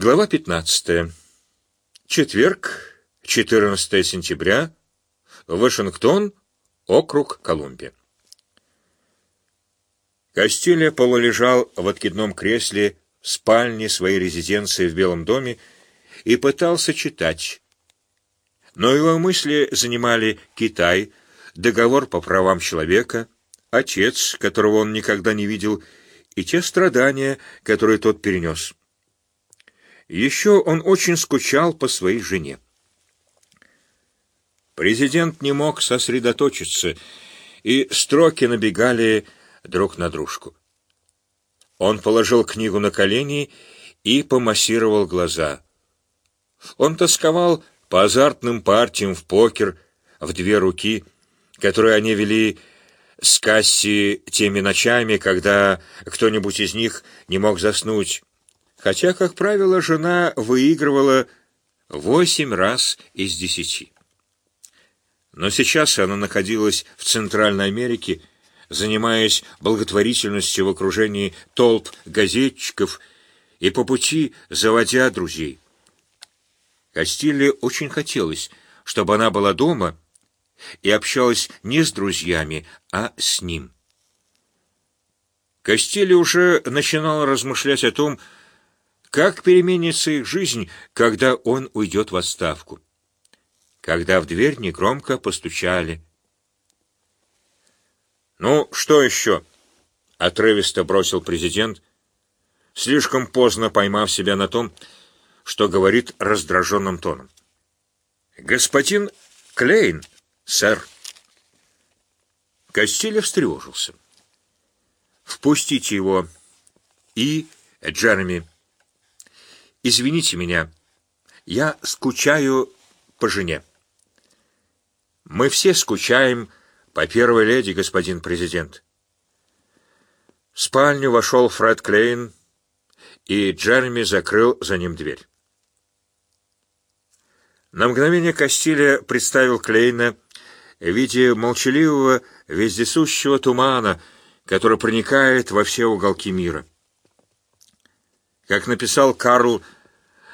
Глава 15. Четверг, 14 сентября. Вашингтон, округ Колумбия. Костюля полулежал в откидном кресле в спальне своей резиденции в Белом доме и пытался читать. Но его мысли занимали Китай, договор по правам человека, отец, которого он никогда не видел, и те страдания, которые тот перенес. Еще он очень скучал по своей жене. Президент не мог сосредоточиться, и строки набегали друг на дружку. Он положил книгу на колени и помассировал глаза. Он тосковал по азартным партиям в покер в две руки, которые они вели с Касси теми ночами, когда кто-нибудь из них не мог заснуть, хотя, как правило, жена выигрывала восемь раз из десяти. Но сейчас она находилась в Центральной Америке, занимаясь благотворительностью в окружении толп газетчиков и по пути заводя друзей. Кастилле очень хотелось, чтобы она была дома и общалась не с друзьями, а с ним. Кастилле уже начинал размышлять о том, как переменится их жизнь, когда он уйдет в отставку. Когда в дверь негромко постучали. «Ну, что еще?» — отрывисто бросил президент, слишком поздно поймав себя на том, что говорит раздраженным тоном. «Господин Клейн, сэр». Костилев встревожился. «Впустите его и Джереми». Извините меня, я скучаю по жене. Мы все скучаем по первой леди, господин президент. В спальню вошел Фред Клейн, и Джереми закрыл за ним дверь. На мгновение Кастилия представил Клейна в виде молчаливого, вездесущего тумана, который проникает во все уголки мира. Как написал Карл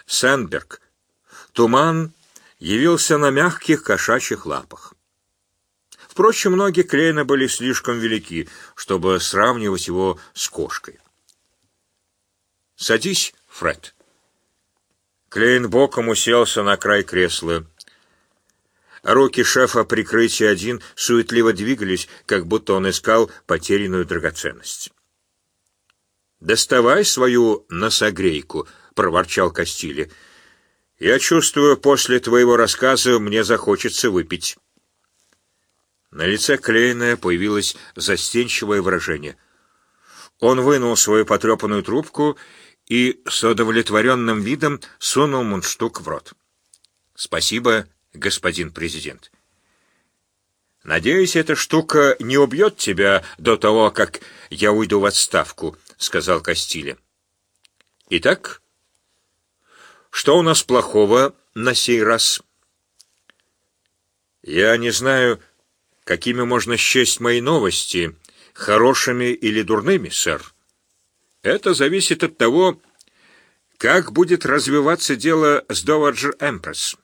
Сенберг, туман явился на мягких кошачьих лапах. Впрочем, ноги Клейна были слишком велики, чтобы сравнивать его с кошкой. «Садись, Фред». Клейн боком уселся на край кресла. Руки шефа прикрытия один суетливо двигались, как будто он искал потерянную драгоценность. «Доставай свою носогрейку», — проворчал Кастили. «Я чувствую, после твоего рассказа мне захочется выпить». На лице Клейна появилось застенчивое выражение. Он вынул свою потрепанную трубку и с удовлетворенным видом сунул мундштук в рот. «Спасибо, господин президент». «Надеюсь, эта штука не убьет тебя до того, как я уйду в отставку», — сказал Кастиле. «Итак, что у нас плохого на сей раз?» «Я не знаю, какими можно счесть мои новости, хорошими или дурными, сэр. Это зависит от того, как будет развиваться дело с Доваджер Эмпресс.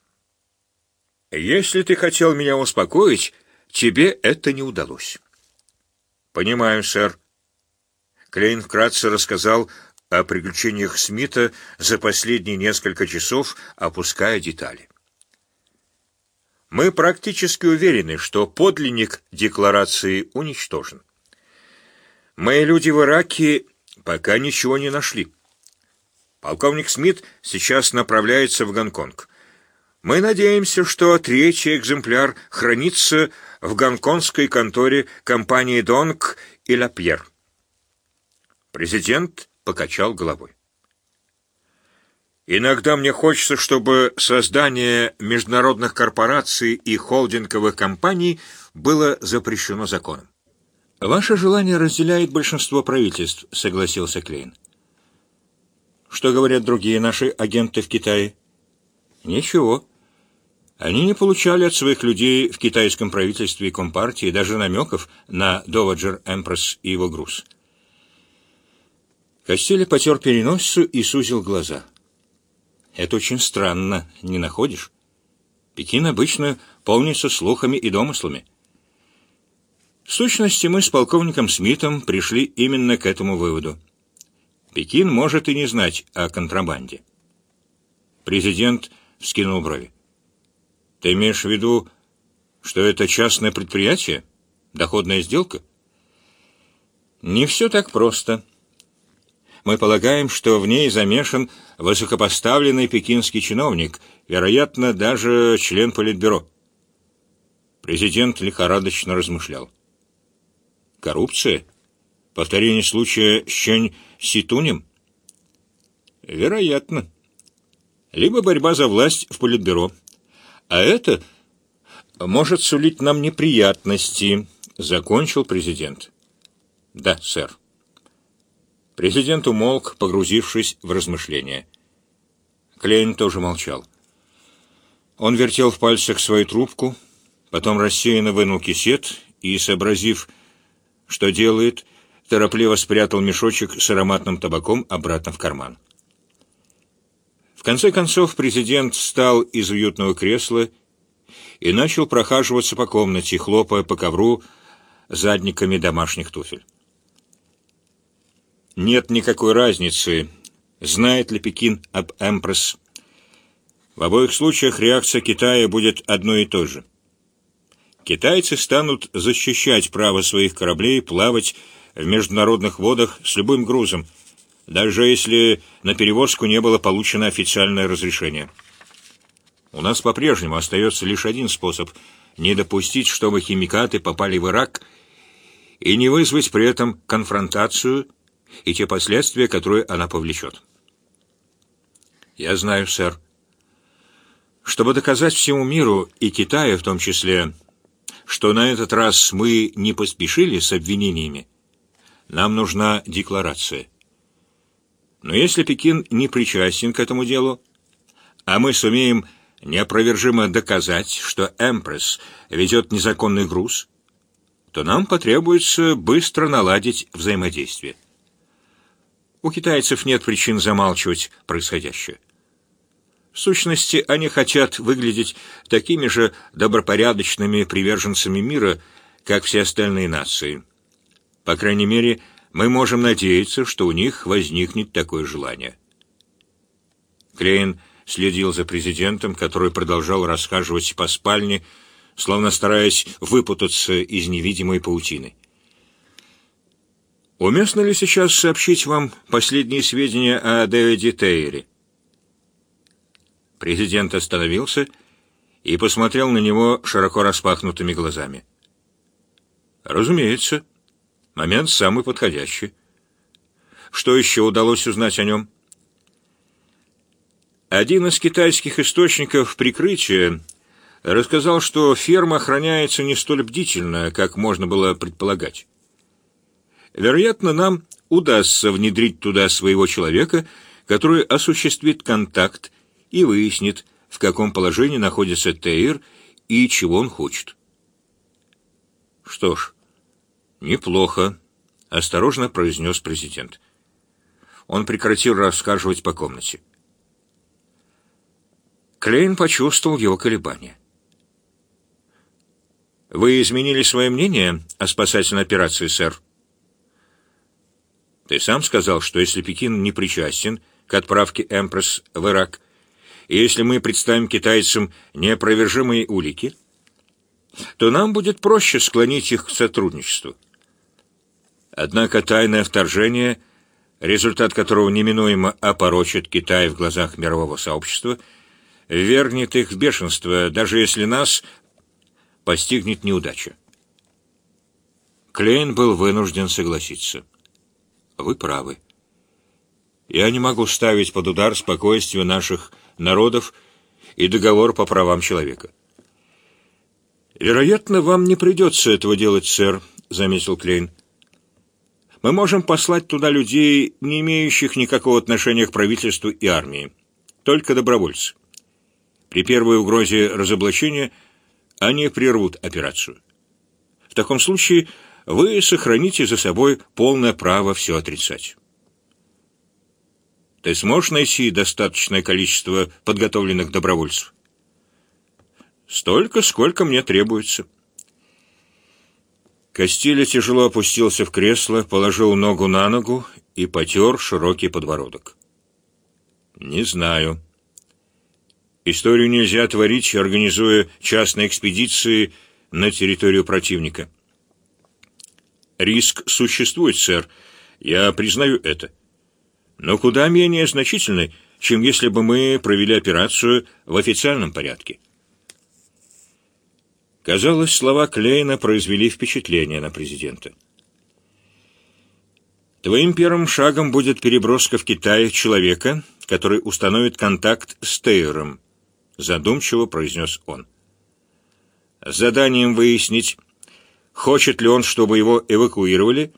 Если ты хотел меня успокоить, тебе это не удалось». «Понимаю, сэр. Клейн вкратце рассказал о приключениях Смита за последние несколько часов, опуская детали. Мы практически уверены, что подлинник декларации уничтожен. Мои люди в Ираке пока ничего не нашли. Полковник Смит сейчас направляется в Гонконг. Мы надеемся, что третий экземпляр хранится в гонконгской конторе компании «Донг» и «Лапьер». Президент покачал головой. Иногда мне хочется, чтобы создание международных корпораций и холдинговых компаний было запрещено законом. Ваше желание разделяет большинство правительств, согласился Клейн. Что говорят другие наши агенты в Китае? Ничего. Они не получали от своих людей в китайском правительстве и компартии даже намеков на Доваджер Эмпресс и его груз. Костеля потер переносицу и сузил глаза. Это очень странно, не находишь? Пекин обычно полнится слухами и домыслами. В сущности, мы с полковником Смитом пришли именно к этому выводу. Пекин может и не знать о контрабанде. Президент вскинул брови. Ты имеешь в виду, что это частное предприятие? Доходная сделка? Не все так просто. Мы полагаем, что в ней замешан высокопоставленный пекинский чиновник, вероятно, даже член политбюро. Президент лихорадочно размышлял. Коррупция? Повторение случая с Чэнь Ситунем? Вероятно. Либо борьба за власть в политбюро. А это может сулить нам неприятности, закончил президент. Да, сэр. Президент умолк, погрузившись в размышления. Клейн тоже молчал. Он вертел в пальцах свою трубку, потом рассеянно вынул кисет и, сообразив, что делает, торопливо спрятал мешочек с ароматным табаком обратно в карман. В конце концов президент встал из уютного кресла и начал прохаживаться по комнате, хлопая по ковру задниками домашних туфель. Нет никакой разницы, знает ли Пекин об Эмпресс. В обоих случаях реакция Китая будет одной и той же. Китайцы станут защищать право своих кораблей плавать в международных водах с любым грузом, даже если на перевозку не было получено официальное разрешение. У нас по-прежнему остается лишь один способ — не допустить, чтобы химикаты попали в Ирак и не вызвать при этом конфронтацию и те последствия, которые она повлечет. Я знаю, сэр. Чтобы доказать всему миру, и Китаю в том числе, что на этот раз мы не поспешили с обвинениями, нам нужна декларация. Но если Пекин не причастен к этому делу, а мы сумеем неопровержимо доказать, что Эмпресс везет незаконный груз, то нам потребуется быстро наладить взаимодействие. У китайцев нет причин замалчивать происходящее. В сущности, они хотят выглядеть такими же добропорядочными приверженцами мира, как все остальные нации. По крайней мере, мы можем надеяться, что у них возникнет такое желание. Клейн следил за президентом, который продолжал расхаживать по спальне, словно стараясь выпутаться из невидимой паутины. Уместно ли сейчас сообщить вам последние сведения о Дэвиде Тейере? Президент остановился и посмотрел на него широко распахнутыми глазами. Разумеется, момент самый подходящий. Что еще удалось узнать о нем? Один из китайских источников прикрытия рассказал, что ферма охраняется не столь бдительно, как можно было предполагать. Вероятно, нам удастся внедрить туда своего человека, который осуществит контакт и выяснит, в каком положении находится Тейр и чего он хочет. Что ж, неплохо, осторожно произнес президент. Он прекратил рассказывать по комнате. Клейн почувствовал его колебания. Вы изменили свое мнение о спасательной операции, сэр? Ты сам сказал, что если Пекин не причастен к отправке Эмпресс в Ирак, и если мы представим китайцам неопровержимые улики, то нам будет проще склонить их к сотрудничеству. Однако тайное вторжение, результат которого неминуемо опорочит Китай в глазах мирового сообщества, ввергнет их в бешенство, даже если нас постигнет неудача. Клейн был вынужден согласиться. Вы правы. Я не могу ставить под удар спокойствие наших народов и договор по правам человека. Вероятно, вам не придется этого делать, сэр, заметил Клейн. Мы можем послать туда людей, не имеющих никакого отношения к правительству и армии, только добровольцы. При первой угрозе разоблачения они прервут операцию. В таком случае вы сохраните за собой полное право все отрицать. Ты сможешь найти достаточное количество подготовленных добровольцев? Столько, сколько мне требуется. Костиля тяжело опустился в кресло, положил ногу на ногу и потер широкий подбородок. Не знаю. Историю нельзя творить, организуя частные экспедиции на территорию противника. Риск существует, сэр. Я признаю это. Но куда менее значительный, чем если бы мы провели операцию в официальном порядке. Казалось, слова Клейна произвели впечатление на президента. Твоим первым шагом будет переброска в Китай человека, который установит контакт с Тейером, задумчиво произнес он. С заданием выяснить, хочет ли он, чтобы его эвакуировали,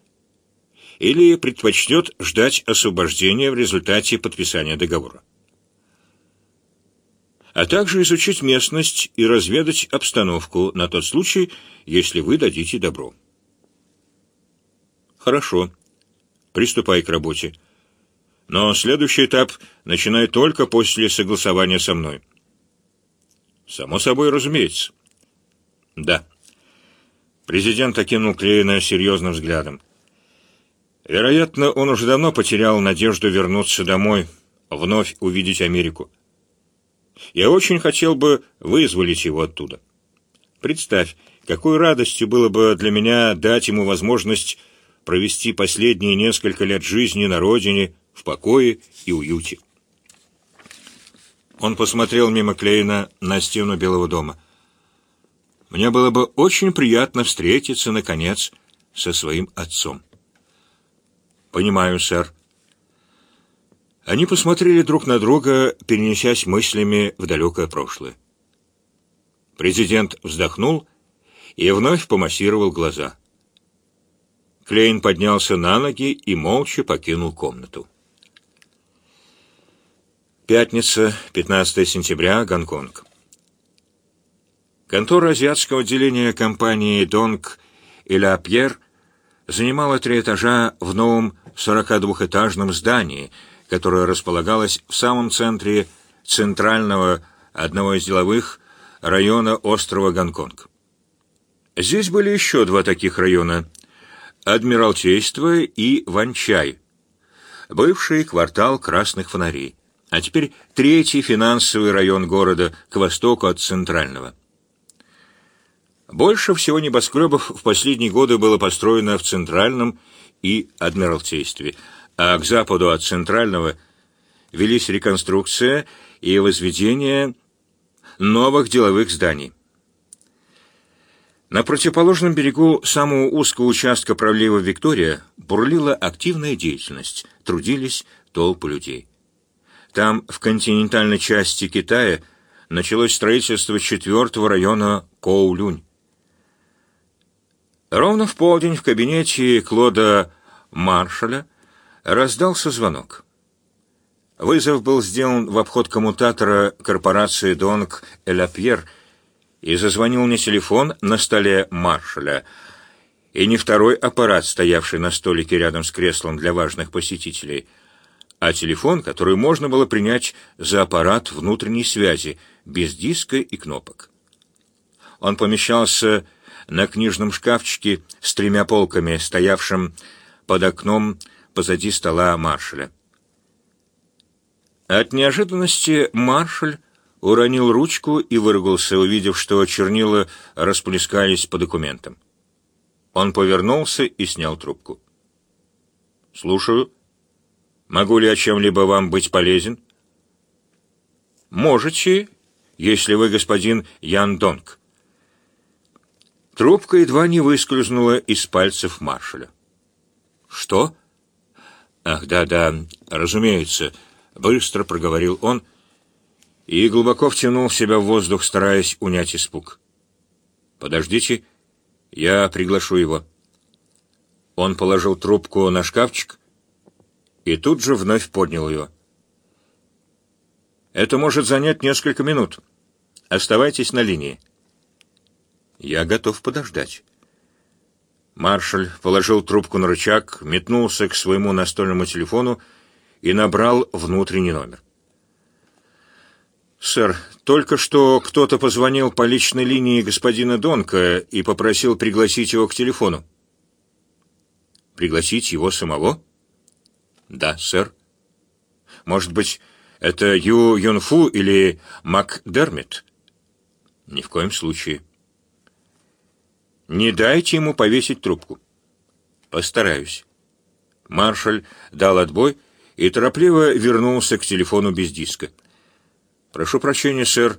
или предпочтет ждать освобождения в результате подписания договора. А также изучить местность и разведать обстановку на тот случай, если вы дадите добро. Хорошо. Приступай к работе. Но следующий этап начинай только после согласования со мной. Само собой, разумеется. Да. Президент окинул Клейна серьезным взглядом. Вероятно, он уже давно потерял надежду вернуться домой, вновь увидеть Америку. Я очень хотел бы вызволить его оттуда. Представь, какой радостью было бы для меня дать ему возможность провести последние несколько лет жизни на родине в покое и уюте. Он посмотрел мимо Клейна на стену Белого дома. Мне было бы очень приятно встретиться, наконец, со своим отцом. Понимаю, сэр. Они посмотрели друг на друга, перенесясь мыслями в далекое прошлое. Президент вздохнул и вновь помассировал глаза. Клейн поднялся на ноги и молча покинул комнату. Пятница, 15 сентября, Гонконг. Контора азиатского отделения компании «Донг» и «Ля Пьер» занимала три этажа в новом 42-этажном здании, которое располагалось в самом центре центрального одного из деловых района острова Гонконг. Здесь были еще два таких района – Адмиралтейство и Ванчай, бывший квартал красных фонарей, а теперь третий финансовый район города к востоку от центрального. Больше всего небоскребов в последние годы было построено в Центральном и Адмиралтействе, а к западу от Центрального велись реконструкция и возведение новых деловых зданий. На противоположном берегу самого узкого участка пролива Виктория бурлила активная деятельность, трудились толпы людей. Там, в континентальной части Китая, началось строительство четвертого района Коулюнь. Ровно в полдень в кабинете Клода Маршаля раздался звонок. Вызов был сделан в обход коммутатора корпорации Донг Элапьер и зазвонил не телефон на столе Маршаля, и не второй аппарат, стоявший на столике рядом с креслом для важных посетителей, а телефон, который можно было принять за аппарат внутренней связи, без диска и кнопок. Он помещался на книжном шкафчике с тремя полками, стоявшем под окном позади стола маршаля. От неожиданности маршаль уронил ручку и выругался, увидев, что чернила расплескались по документам. Он повернулся и снял трубку. «Слушаю. Могу ли я чем-либо вам быть полезен?» «Можете, если вы господин Ян Донг». Трубка едва не выскользнула из пальцев маршаля. «Что?» «Ах, да-да, разумеется», — быстро проговорил он и глубоко втянул в себя в воздух, стараясь унять испуг. «Подождите, я приглашу его». Он положил трубку на шкафчик и тут же вновь поднял ее. «Это может занять несколько минут. Оставайтесь на линии». Я готов подождать. Маршаль положил трубку на рычаг, метнулся к своему настольному телефону и набрал внутренний номер. «Сэр, только что кто-то позвонил по личной линии господина Донка и попросил пригласить его к телефону». «Пригласить его самого?» «Да, сэр». «Может быть, это Ю Юнфу или МакДермит?» «Ни в коем случае». «Не дайте ему повесить трубку». «Постараюсь». Маршаль дал отбой и торопливо вернулся к телефону без диска. «Прошу прощения, сэр,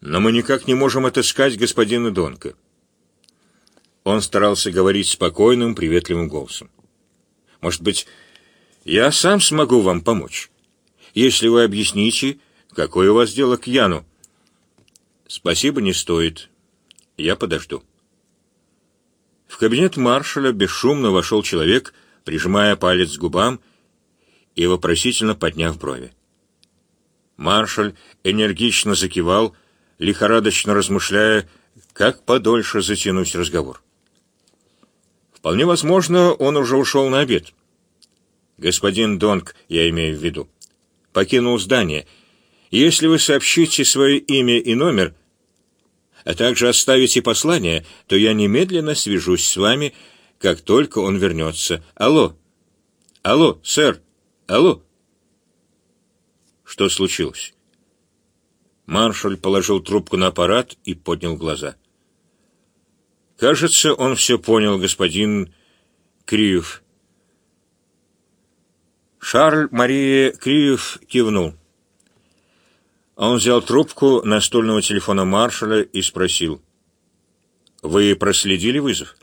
но мы никак не можем отыскать господина Донка». Он старался говорить спокойным, приветливым голосом. «Может быть, я сам смогу вам помочь, если вы объясните, какое у вас дело к Яну». «Спасибо, не стоит. Я подожду». В кабинет маршаля бесшумно вошел человек, прижимая палец к губам и вопросительно подняв брови. Маршаль энергично закивал, лихорадочно размышляя, как подольше затянуть разговор. Вполне возможно, он уже ушел на обед. Господин Донг, я имею в виду, покинул здание. Если вы сообщите свое имя и номер, а также оставите послание, то я немедленно свяжусь с вами, как только он вернется. Алло! Алло, сэр! Алло! Что случилось? Маршаль положил трубку на аппарат и поднял глаза. Кажется, он все понял, господин Криев. Шарль Мария Криев кивнул. Он взял трубку настольного телефона маршаля и спросил. «Вы проследили вызов?»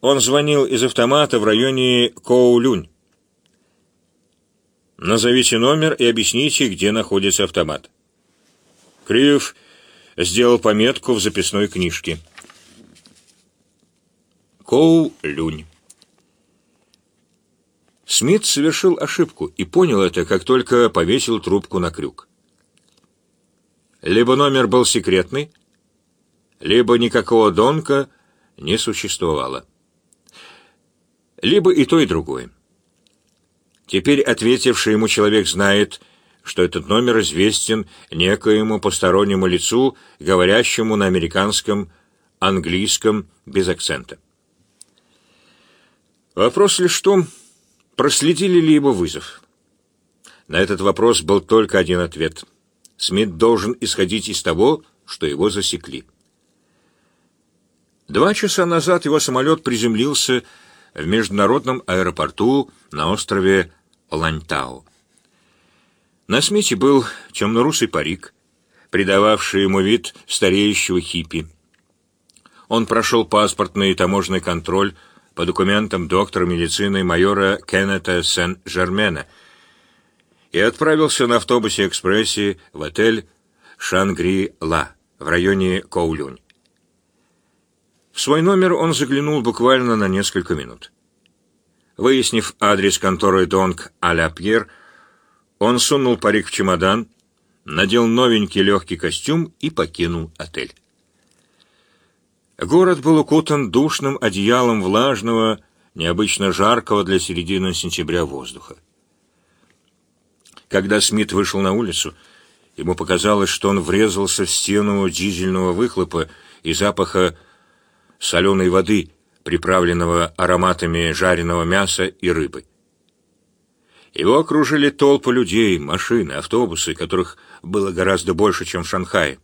Он звонил из автомата в районе Коулюнь. Назовите номер и объясните, где находится автомат. Криев сделал пометку в записной книжке. Коу Люнь. Смит совершил ошибку и понял это, как только повесил трубку на крюк. Либо номер был секретный, либо никакого Донка не существовало. Либо и то, и другое. Теперь ответивший ему человек знает, что этот номер известен некоему постороннему лицу, говорящему на американском, английском без акцента. Вопрос лишь в том, проследили ли его вызов. На этот вопрос был только один ответ. Смит должен исходить из того, что его засекли. Два часа назад его самолет приземлился в международном аэропорту на острове Ланьтау. На смете был темно-русый парик, придававший ему вид стареющего хиппи. Он прошел паспортный и таможенный контроль по документам доктора медицины майора Кеннета Сен-Жермена и отправился на автобусе-экспрессе в отель «Шангри-Ла» в районе Коулюнь. В свой номер он заглянул буквально на несколько минут. Выяснив адрес конторы Донг а Пьер, он сунул парик в чемодан, надел новенький легкий костюм и покинул отель. Город был укутан душным одеялом влажного, необычно жаркого для середины сентября воздуха. Когда Смит вышел на улицу, ему показалось, что он врезался в стену дизельного выхлопа и запаха соленой воды, приправленного ароматами жареного мяса и рыбы. Его окружили толпы людей, машины, автобусы, которых было гораздо больше, чем в Шанхае.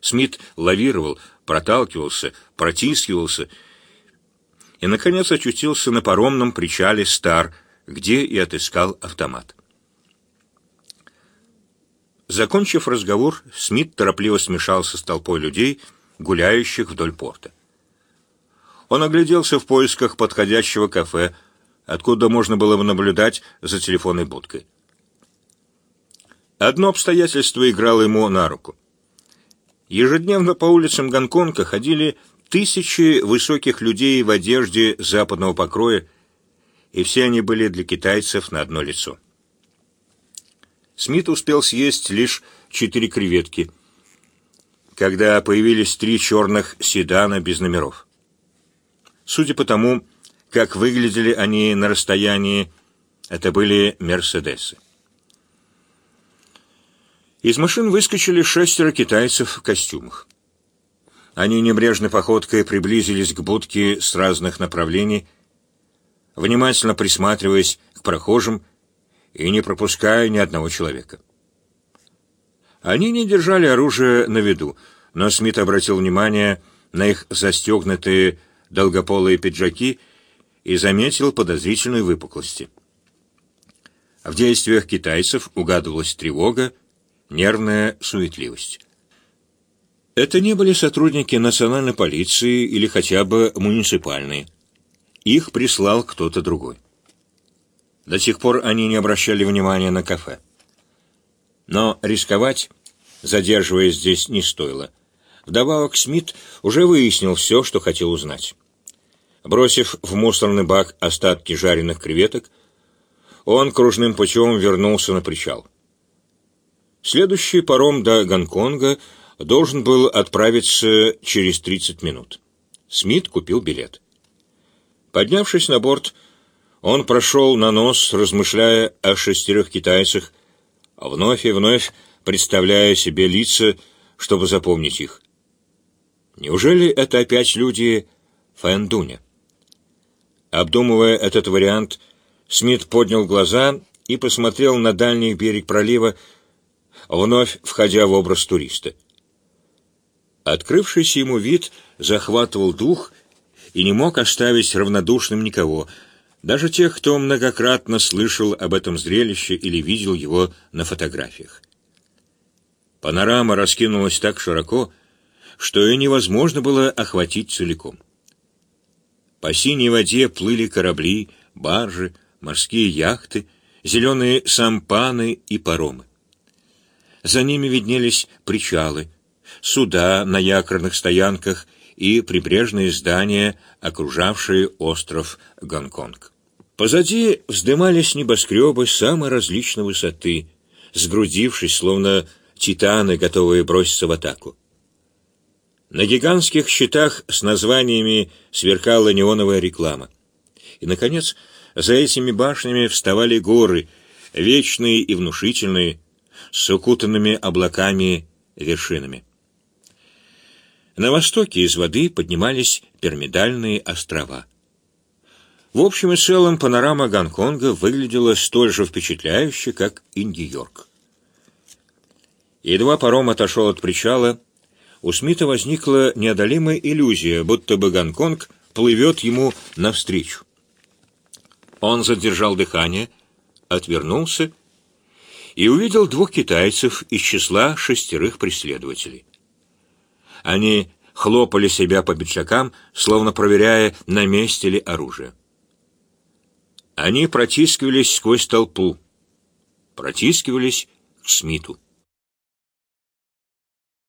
Смит лавировал, проталкивался, протискивался и, наконец, очутился на паромном причале «Стар», где и отыскал автомат. Закончив разговор, Смит торопливо смешался с толпой людей, гуляющих вдоль порта. Он огляделся в поисках подходящего кафе, откуда можно было бы наблюдать за телефонной будкой. Одно обстоятельство играло ему на руку. Ежедневно по улицам Гонконга ходили тысячи высоких людей в одежде западного покроя, и все они были для китайцев на одно лицо. Смит успел съесть лишь четыре креветки, когда появились три черных седана без номеров. Судя по тому, как выглядели они на расстоянии, Это были «Мерседесы». Из машин выскочили шестеро китайцев в костюмах. Они небрежной походкой приблизились к будке с разных направлений, внимательно присматриваясь к прохожим и не пропуская ни одного человека. Они не держали оружие на виду, но Смит обратил внимание на их застегнутые долгополые пиджаки и заметил подозрительные выпуклости. В действиях китайцев угадывалась тревога, нервная суетливость. Это не были сотрудники национальной полиции или хотя бы муниципальной. Их прислал кто-то другой. До сих пор они не обращали внимания на кафе. Но рисковать, задерживаясь здесь, не стоило. Вдобавок Смит уже выяснил все, что хотел узнать. Бросив в мусорный бак остатки жареных креветок, он кружным путем вернулся на причал. Следующий паром до Гонконга должен был отправиться через 30 минут. Смит купил билет. Поднявшись на борт, он прошел на нос, размышляя о шестерых китайцах, вновь и вновь представляя себе лица, чтобы запомнить их. Неужели это опять люди Фэндуня? Обдумывая этот вариант, Смит поднял глаза и посмотрел на дальний берег пролива, вновь входя в образ туриста. Открывшийся ему вид захватывал дух и не мог оставить равнодушным никого, даже тех, кто многократно слышал об этом зрелище или видел его на фотографиях. Панорама раскинулась так широко, что ее невозможно было охватить целиком. По синей воде плыли корабли, баржи, морские яхты, зеленые сампаны и паромы. За ними виднелись причалы, суда на якорных стоянках и прибрежные здания, окружавшие остров Гонконг. Позади вздымались небоскребы самой различной высоты, сгрудившись, словно титаны, готовые броситься в атаку. На гигантских щитах с названиями сверкала неоновая реклама. И, наконец, за этими башнями вставали горы, вечные и внушительные, с укутанными облаками вершинами. На востоке из воды поднимались пирамидальные острова. В общем и целом панорама Гонконга выглядела столь же впечатляюще, как и Нью-Йорк. Едва паром отошел от причала, у Смита возникла неодолимая иллюзия, будто бы Гонконг плывет ему навстречу. Он задержал дыхание, отвернулся и увидел двух китайцев из числа шестерых преследователей. Они хлопали себя по пиджакам, словно проверяя, на месте ли оружие. Они протискивались сквозь толпу, протискивались к Смиту.